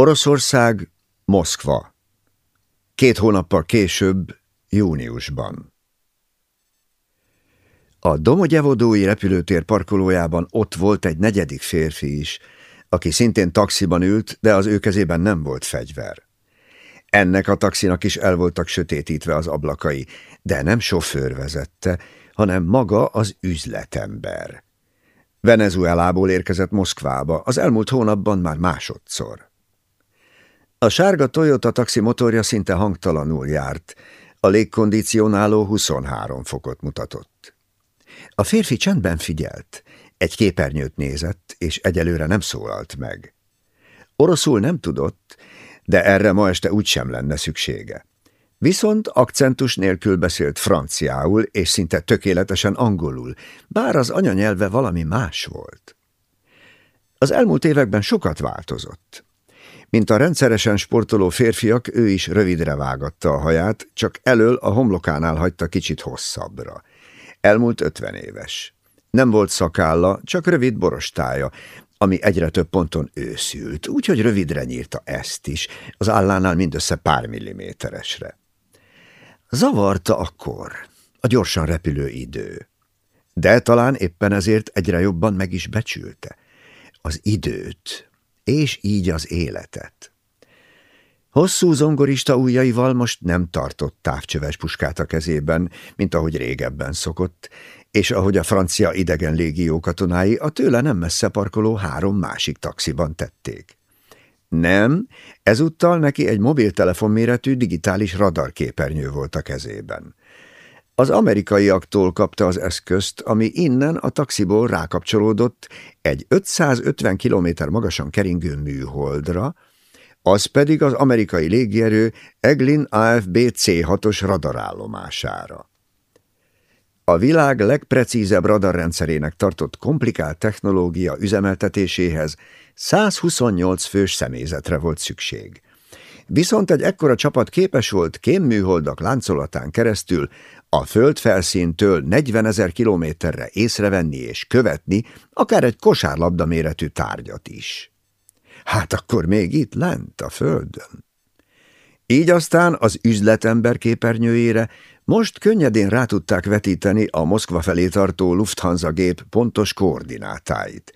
Oroszország, Moszkva. Két hónappal később, júniusban. A Domogyevodói repülőtér parkolójában ott volt egy negyedik férfi is, aki szintén taxiban ült, de az ő kezében nem volt fegyver. Ennek a taxinak is el voltak sötétítve az ablakai, de nem sofőr vezette, hanem maga az üzletember. Venezuelából érkezett Moszkvába, az elmúlt hónapban már másodszor. A sárga Toyota taxi motorja szinte hangtalanul járt, a légkondicionáló 23 fokot mutatott. A férfi csendben figyelt, egy képernyőt nézett, és egyelőre nem szólalt meg. Oroszul nem tudott, de erre ma este úgysem lenne szüksége. Viszont akcentus nélkül beszélt franciául, és szinte tökéletesen angolul, bár az anyanyelve valami más volt. Az elmúlt években sokat változott. Mint a rendszeresen sportoló férfiak, ő is rövidre vágatta a haját, csak elől a homlokánál hagyta kicsit hosszabbra. Elmúlt ötven éves. Nem volt szakálla, csak rövid borostája, ami egyre több ponton őszült, úgyhogy rövidre nyírta ezt is, az állánál mindössze pár milliméteresre. Zavarta akkor a gyorsan repülő idő, de talán éppen ezért egyre jobban meg is becsülte az időt, és így az életet. Hosszú zongorista ujjaival most nem tartott távcsöves puskát a kezében, mint ahogy régebben szokott, és ahogy a francia idegen légió katonái a tőle nem messze parkoló három másik taxiban tették. Nem, ezúttal neki egy mobiltelefon méretű digitális radarképernyő volt a kezében. Az amerikaiaktól kapta az eszközt, ami innen a taxiból rákapcsolódott egy 550 km magasan keringő műholdra, az pedig az amerikai légierő Eglin AFB C6-os radarállomására. A világ legprecízebb radarrendszerének tartott komplikált technológia üzemeltetéséhez 128 fős személyzetre volt szükség. Viszont egy ekkora csapat képes volt kémműholdak láncolatán keresztül a földfelszíntől 40 ezer kilométerre észrevenni és követni akár egy kosárlabda méretű tárgyat is. Hát akkor még itt lent a földön. Így aztán az üzletember képernyőjére most könnyedén rá tudták vetíteni a Moszkva felé tartó Lufthansa gép pontos koordinátáit,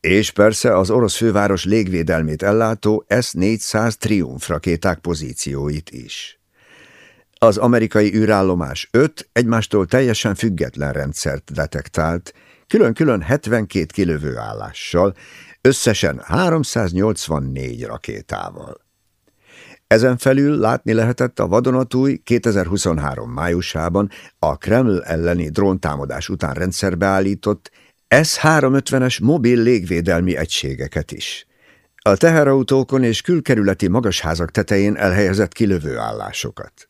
és persze az orosz főváros légvédelmét ellátó S-400 Triumph rakéták pozícióit is. Az amerikai űrállomás öt egymástól teljesen független rendszert detektált, külön-külön 72 kilövő állással, összesen 384 rakétával. Ezen felül látni lehetett a vadonatúj 2023 májusában a Kreml elleni dróntámadás után rendszerbe állított S-350-es mobil légvédelmi egységeket is. A teherautókon és külkerületi magasházak tetején elhelyezett kilövő állásokat.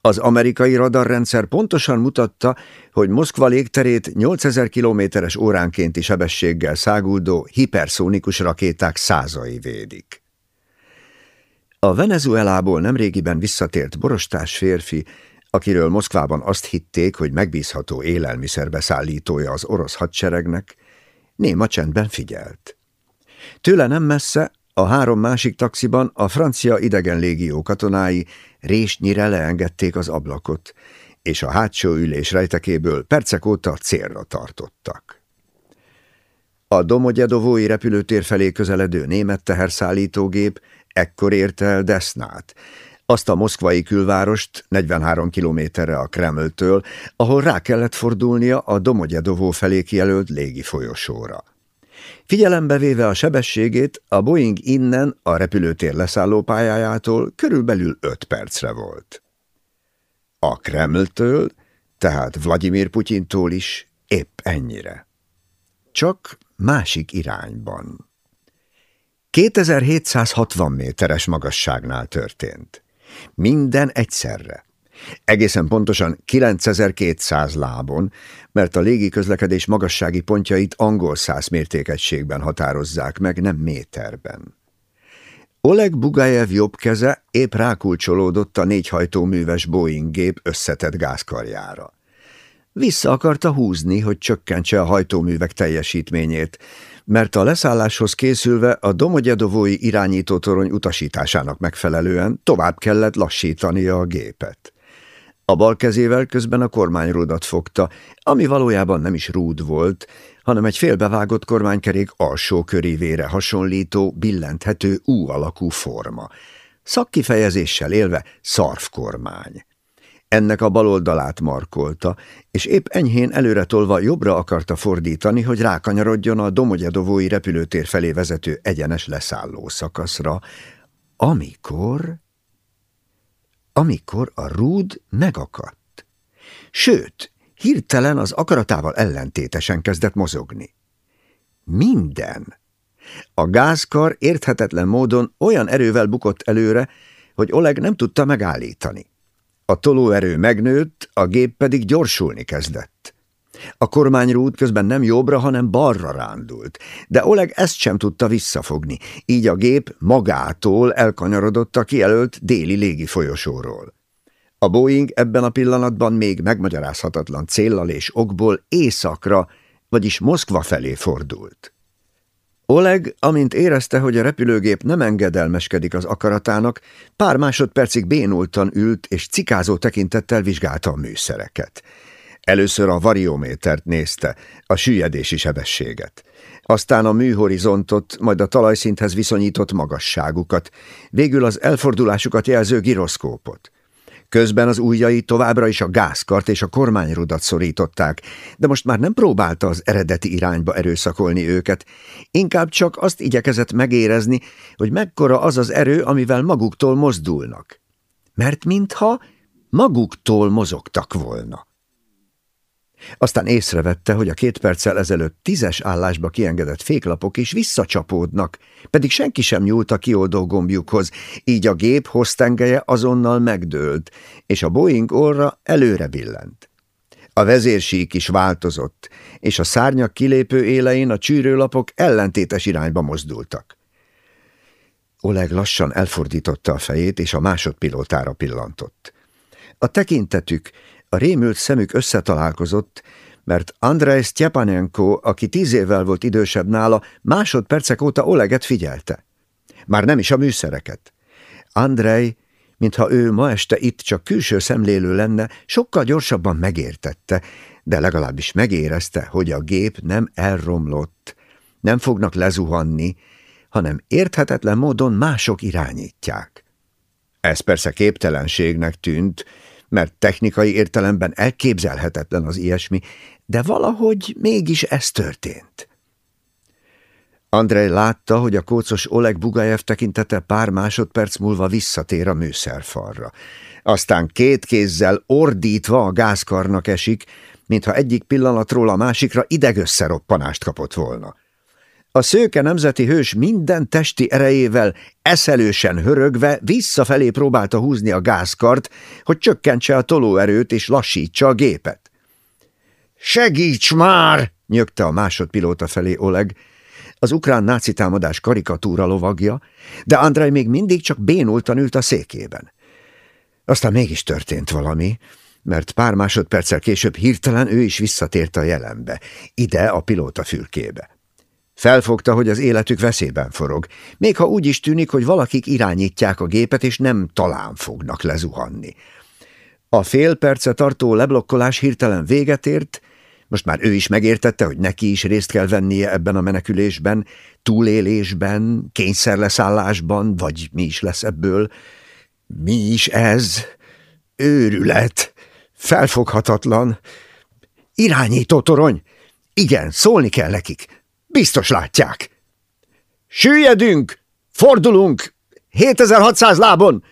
Az amerikai radarrendszer pontosan mutatta, hogy Moszkva légterét 8000 kilométeres óránkénti sebességgel száguldó hiperszónikus rakéták százai védik. A Venezuelából nemrégiben visszatért borostás férfi, akiről Moszkvában azt hitték, hogy megbízható élelmiszerbeszállítója az orosz hadseregnek, néma csendben figyelt. Tőle nem messze, a három másik taxiban a francia idegen légió katonái résnyire leengedték az ablakot, és a hátsó ülés rejtekéből percek óta célra tartottak. A Domogyedovói repülőtér felé közeledő német teherszállítógép ekkor érte el Desznát, azt a moszkvai külvárost 43 kilométerre a Kremltől, ahol rá kellett fordulnia a Domogyedovó felé kijelölt légi folyosóra. Figyelembe véve a sebességét, a Boeing innen a repülőtér leszállópályájától körülbelül 5 percre volt. A Kremltől, tehát Vladimir Putyintól is épp ennyire. Csak másik irányban. 2760 méteres magasságnál történt. Minden egyszerre. Egészen pontosan 9200 lábon, mert a légiközlekedés magassági pontjait angol száz mértékegységben határozzák meg, nem méterben. Oleg Bugajev jobb keze épp rákulcsolódott a négyhajtóműves Boeing gép összetett gázkarjára. Vissza akarta húzni, hogy csökkentse a hajtóművek teljesítményét, mert a leszálláshoz készülve a Domogyedovói irányítótorony utasításának megfelelően tovább kellett lassítania a gépet. A bal kezével közben a kormányrudat fogta, ami valójában nem is rúd volt, hanem egy félbevágott kormánykerék alsó körívére hasonlító, billenthető U alakú forma. Szakkifejezéssel élve szarvkormány. Ennek a bal oldalát markolta, és épp enyhén előre tolva jobbra akarta fordítani, hogy rákanyarodjon a Domogyedovói repülőtér felé vezető egyenes leszálló szakaszra, amikor... amikor a rúd megakadt. Sőt, hirtelen az akaratával ellentétesen kezdett mozogni. Minden. A gázkar érthetetlen módon olyan erővel bukott előre, hogy Oleg nem tudta megállítani. A tolóerő megnőtt, a gép pedig gyorsulni kezdett. A kormányrút közben nem jobbra, hanem balra rándult, de Oleg ezt sem tudta visszafogni, így a gép magától elkanyarodott a kijelölt déli légi folyosóról. A Boeing ebben a pillanatban még megmagyarázhatatlan céllal és okból északra, vagyis Moszkva felé fordult. Oleg, amint érezte, hogy a repülőgép nem engedelmeskedik az akaratának, pár másodpercig bénultan ült és cikázó tekintettel vizsgálta a műszereket. Először a variométert nézte, a süllyedési sebességet. Aztán a műhorizontot, majd a talajszinthez viszonyított magasságukat, végül az elfordulásukat jelző giroszkópot. Közben az ujjai továbbra is a gázkart és a kormányrudat szorították, de most már nem próbálta az eredeti irányba erőszakolni őket, inkább csak azt igyekezett megérezni, hogy mekkora az az erő, amivel maguktól mozdulnak. Mert mintha maguktól mozogtak volna. Aztán észrevette, hogy a két perccel ezelőtt tízes állásba kiengedett féklapok is visszacsapódnak, pedig senki sem nyúlt a kioldó gombjukhoz, így a gép hoztengeje azonnal megdőlt, és a Boeing orra előre billent. A vezérsík is változott, és a szárnyak kilépő élein a csűrőlapok ellentétes irányba mozdultak. Oleg lassan elfordította a fejét, és a másodpilótára pillantott. A tekintetük, a rémült szemük összetalálkozott, mert Andrei Stjepanenko, aki tíz évvel volt idősebb nála, másodpercek óta Oleget figyelte. Már nem is a műszereket. Andrei, mintha ő ma este itt csak külső szemlélő lenne, sokkal gyorsabban megértette, de legalábbis megérezte, hogy a gép nem elromlott, nem fognak lezuhanni, hanem érthetetlen módon mások irányítják. Ez persze képtelenségnek tűnt, mert technikai értelemben elképzelhetetlen az ilyesmi, de valahogy mégis ez történt. Andrei látta, hogy a kócos Oleg Bugajev tekintete pár másodperc múlva visszatér a műszerfalra. Aztán két kézzel ordítva a gázkarnak esik, mintha egyik pillanatról a másikra idegösszeroppanást kapott volna. A szőke nemzeti hős minden testi erejével, eszelősen hörögve visszafelé próbálta húzni a gázkart, hogy csökkentse a tolóerőt és lassítsa a gépet. – Segíts már! – nyögte a másodpilóta felé Oleg, az ukrán náci támadás karikatúra lovagja, de Andrei még mindig csak bénultan ült a székében. Aztán mégis történt valami, mert pár másodperccel később hirtelen ő is visszatért a jelenbe, ide a pilóta fülkébe. Felfogta, hogy az életük veszélyben forog, még ha úgy is tűnik, hogy valakik irányítják a gépet, és nem talán fognak lezuhanni. A fél perce tartó leblokkolás hirtelen véget ért, most már ő is megértette, hogy neki is részt kell vennie ebben a menekülésben, túlélésben, kényszerleszállásban, vagy mi is lesz ebből. Mi is ez? Őrület! Felfoghatatlan! Irányító torony! Igen, szólni kell nekik! Biztos látják. Süllyedünk! Fordulunk! 7600 lábon!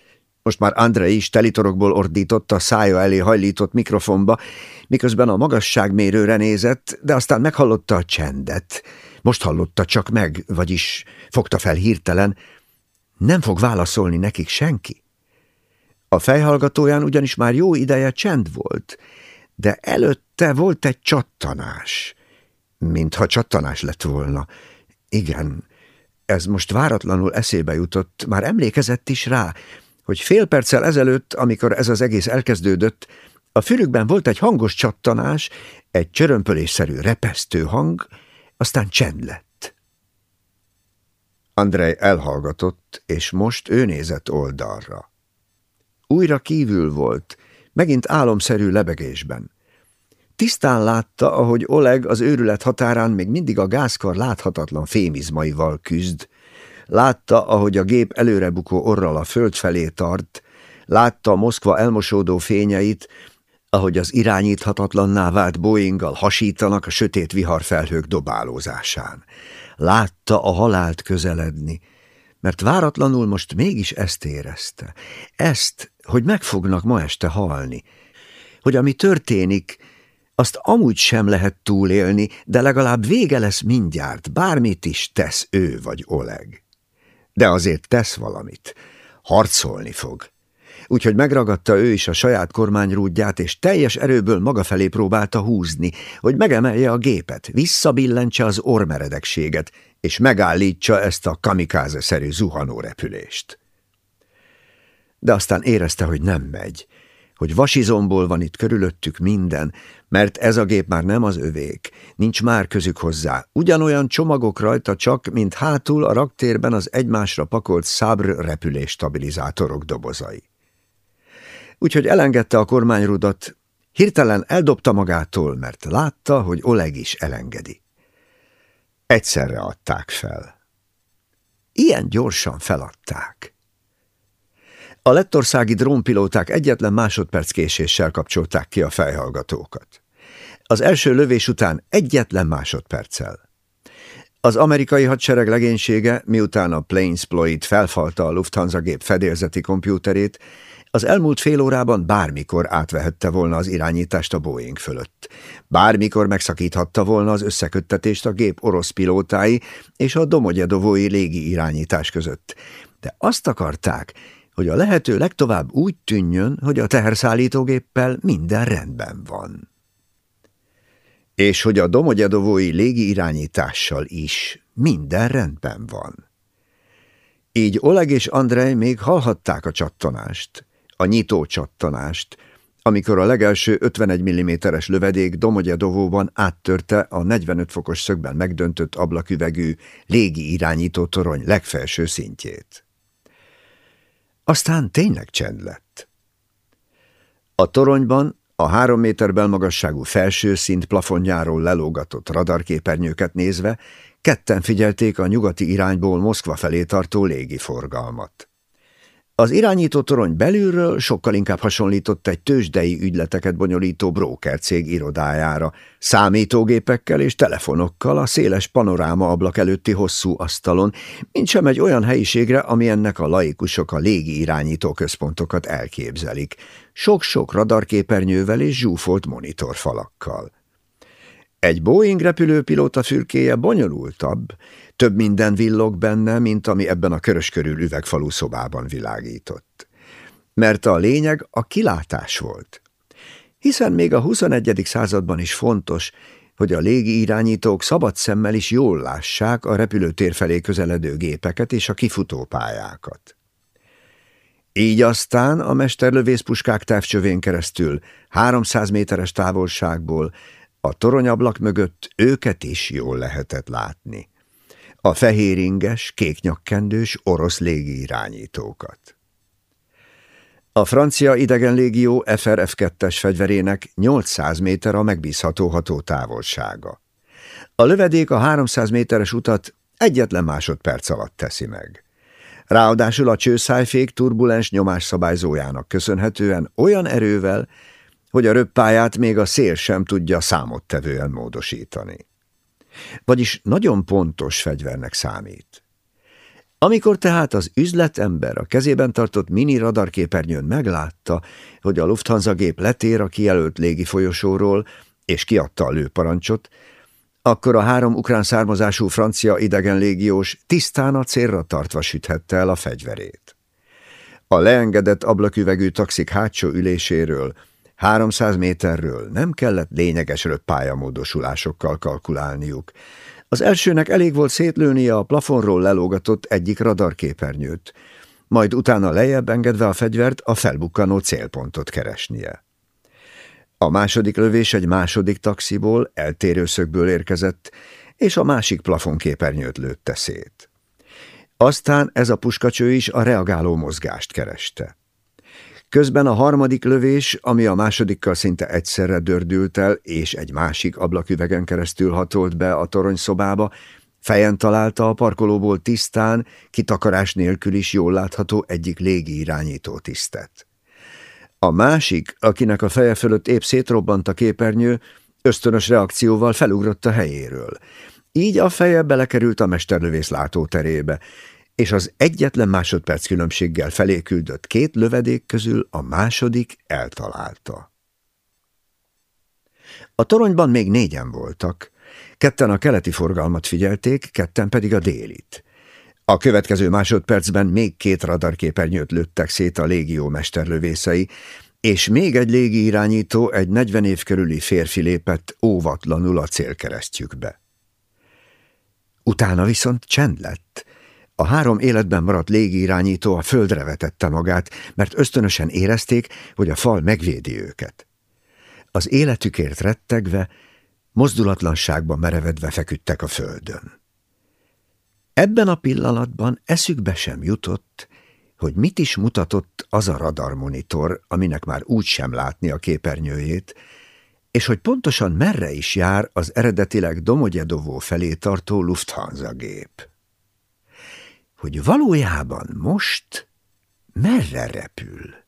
Most már Andrei is telitorokból ordított a szája elé hajlított mikrofonba, miközben a magasságmérőre nézett, de aztán meghallotta a csendet. Most hallotta csak meg, vagyis fogta fel hirtelen. Nem fog válaszolni nekik senki. A fejhallgatóján ugyanis már jó ideje csend volt, de előtte volt egy csattanás mintha csattanás lett volna. Igen, ez most váratlanul eszébe jutott, már emlékezett is rá, hogy fél perccel ezelőtt, amikor ez az egész elkezdődött, a fülükben volt egy hangos csattanás, egy csörömpölésszerű repesztő hang, aztán csend lett. Andrei elhallgatott, és most ő nézett oldalra. Újra kívül volt, megint álomszerű lebegésben. Tisztán látta, ahogy Oleg az őrület határán még mindig a gázkar láthatatlan fémizmaival küzd. Látta, ahogy a gép előrebukó orral a föld felé tart, látta Moszkva elmosódó fényeit, ahogy az irányíthatatlanná vált Boeinggal hasítanak a sötét viharfelhők dobálózásán. Látta a halált közeledni, mert váratlanul most mégis ezt érezte. Ezt, hogy meg fognak ma este halni. Hogy ami történik, azt amúgy sem lehet túlélni, de legalább vége lesz mindjárt, bármit is tesz ő vagy Oleg. De azért tesz valamit. Harcolni fog úgyhogy megragadta ő is a saját kormányrúdját, és teljes erőből maga felé próbálta húzni, hogy megemelje a gépet, visszabillentse az ormeredekséget, és megállítsa ezt a kamikáze-szerű zuhanórepülést. De aztán érezte, hogy nem megy, hogy vasizomból van itt körülöttük minden, mert ez a gép már nem az övék, nincs már közük hozzá. Ugyanolyan csomagok rajta csak, mint hátul a raktérben az egymásra pakolt szábr repülésstabilizátorok dobozai úgyhogy elengedte a kormányrudat, hirtelen eldobta magától, mert látta, hogy Oleg is elengedi. Egyszerre adták fel. Ilyen gyorsan feladták. A lettországi drónpilóták egyetlen másodperc késéssel kapcsolták ki a fejhallgatókat. Az első lövés után egyetlen másodperccel. Az amerikai hadsereg legénysége, miután a Plainsploit felfalta a Lufthansa gép fedélzeti kompjúterét, az elmúlt fél órában bármikor átvehette volna az irányítást a Boeing fölött. Bármikor megszakíthatta volna az összeköttetést a gép orosz pilótái és a Domogyedovói légi irányítás között. De azt akarták, hogy a lehető legtovább úgy tűnjön, hogy a teherszállítógéppel minden rendben van. És hogy a Domogyedovói légi irányítással is minden rendben van. Így Oleg és Andrej még hallhatták a csattanást a nyitó csattanást, amikor a legelső 51 mm-es lövedék Domogyedovóban áttörte a 45 fokos szögben megdöntött ablaküvegű légi irányító torony legfelső szintjét. Aztán tényleg csend lett. A toronyban a három méter belmagasságú felső szint plafonjáról lelógatott radarképernyőket nézve ketten figyelték a nyugati irányból Moszkva felé tartó légiforgalmat. Az irányító torony belülről sokkal inkább hasonlított egy tőzsdei ügyleteket bonyolító bróker cég irodájára, számítógépekkel és telefonokkal a széles panoráma ablak előtti hosszú asztalon, mint sem egy olyan helyiségre, ami ennek a laikusok a légi irányító központokat elképzelik, sok-sok radarképernyővel és zsúfolt monitorfalakkal. Egy Boeing repülőpilóta fürkéje bonyolultabb, több minden villog benne, mint ami ebben a köröskörül üvegfalú szobában világított. Mert a lényeg a kilátás volt. Hiszen még a 21. században is fontos, hogy a légi irányítók szabad szemmel is jól lássák a repülőtér felé közeledő gépeket és a kifutópályákat. Így aztán a mesterlövészpuskák távcsövén keresztül 300 méteres távolságból a toronyablak mögött őket is jól lehetett látni a fehéringes, kéknyakkendős orosz légirányítókat. A francia idegenlégió FRF-2-es fegyverének 800 méter a megbízható ható távolsága. A lövedék a 300 méteres utat egyetlen másodperc alatt teszi meg. Ráadásul a csőszájfék turbulens nyomásszabályzójának köszönhetően olyan erővel, hogy a röppáját még a szél sem tudja számottevően módosítani vagyis nagyon pontos fegyvernek számít. Amikor tehát az üzletember a kezében tartott mini radarképernyőn meglátta, hogy a Lufthansa gép letér a kijelölt légi folyosóról, és kiadta a lőparancsot, akkor a három ukrán származású francia idegenlégiós tisztán a célra tartva süthette el a fegyverét. A leengedett ablaküvegű taxik hátsó üléséről 300 méterről nem kellett lényeges röppályamódosulásokkal kalkulálniuk. Az elsőnek elég volt szétlőnie a plafonról lelógatott egyik radarképernyőt, majd utána lejjebb engedve a fegyvert a felbukkanó célpontot keresnie. A második lövés egy második taxiból, eltérő szögből érkezett, és a másik plafonképernyőt lőtte szét. Aztán ez a puskacső is a reagáló mozgást kereste. Közben a harmadik lövés, ami a másodikkal szinte egyszerre dördült el, és egy másik ablaküvegen keresztül hatolt be a toronyszobába, fejen találta a parkolóból tisztán, kitakarás nélkül is jól látható egyik légirányító tisztet. A másik, akinek a feje fölött épp szétrobbant a képernyő, ösztönös reakcióval felugrott a helyéről. Így a feje belekerült a mesterlövész látóterébe, és az egyetlen másodperc különbséggel felé küldött két lövedék közül a második eltalálta. A toronyban még négyen voltak. Ketten a keleti forgalmat figyelték, ketten pedig a délit. A következő másodpercben még két radarképernyőt lőttek szét a légió mesterlövészei, és még egy légi irányító, egy 40 év körüli férfi lépett óvatlanul a célkeresztjükbe. Utána viszont csend lett. A három életben maradt légirányító a földre vetette magát, mert ösztönösen érezték, hogy a fal megvédi őket. Az életükért rettegve, mozdulatlanságban merevedve feküdtek a földön. Ebben a pillanatban eszükbe sem jutott, hogy mit is mutatott az a radarmonitor, aminek már úgy sem látni a képernyőjét, és hogy pontosan merre is jár az eredetileg Domogyedovó felé tartó Lufthansa gép. Hogy valójában most merre repül?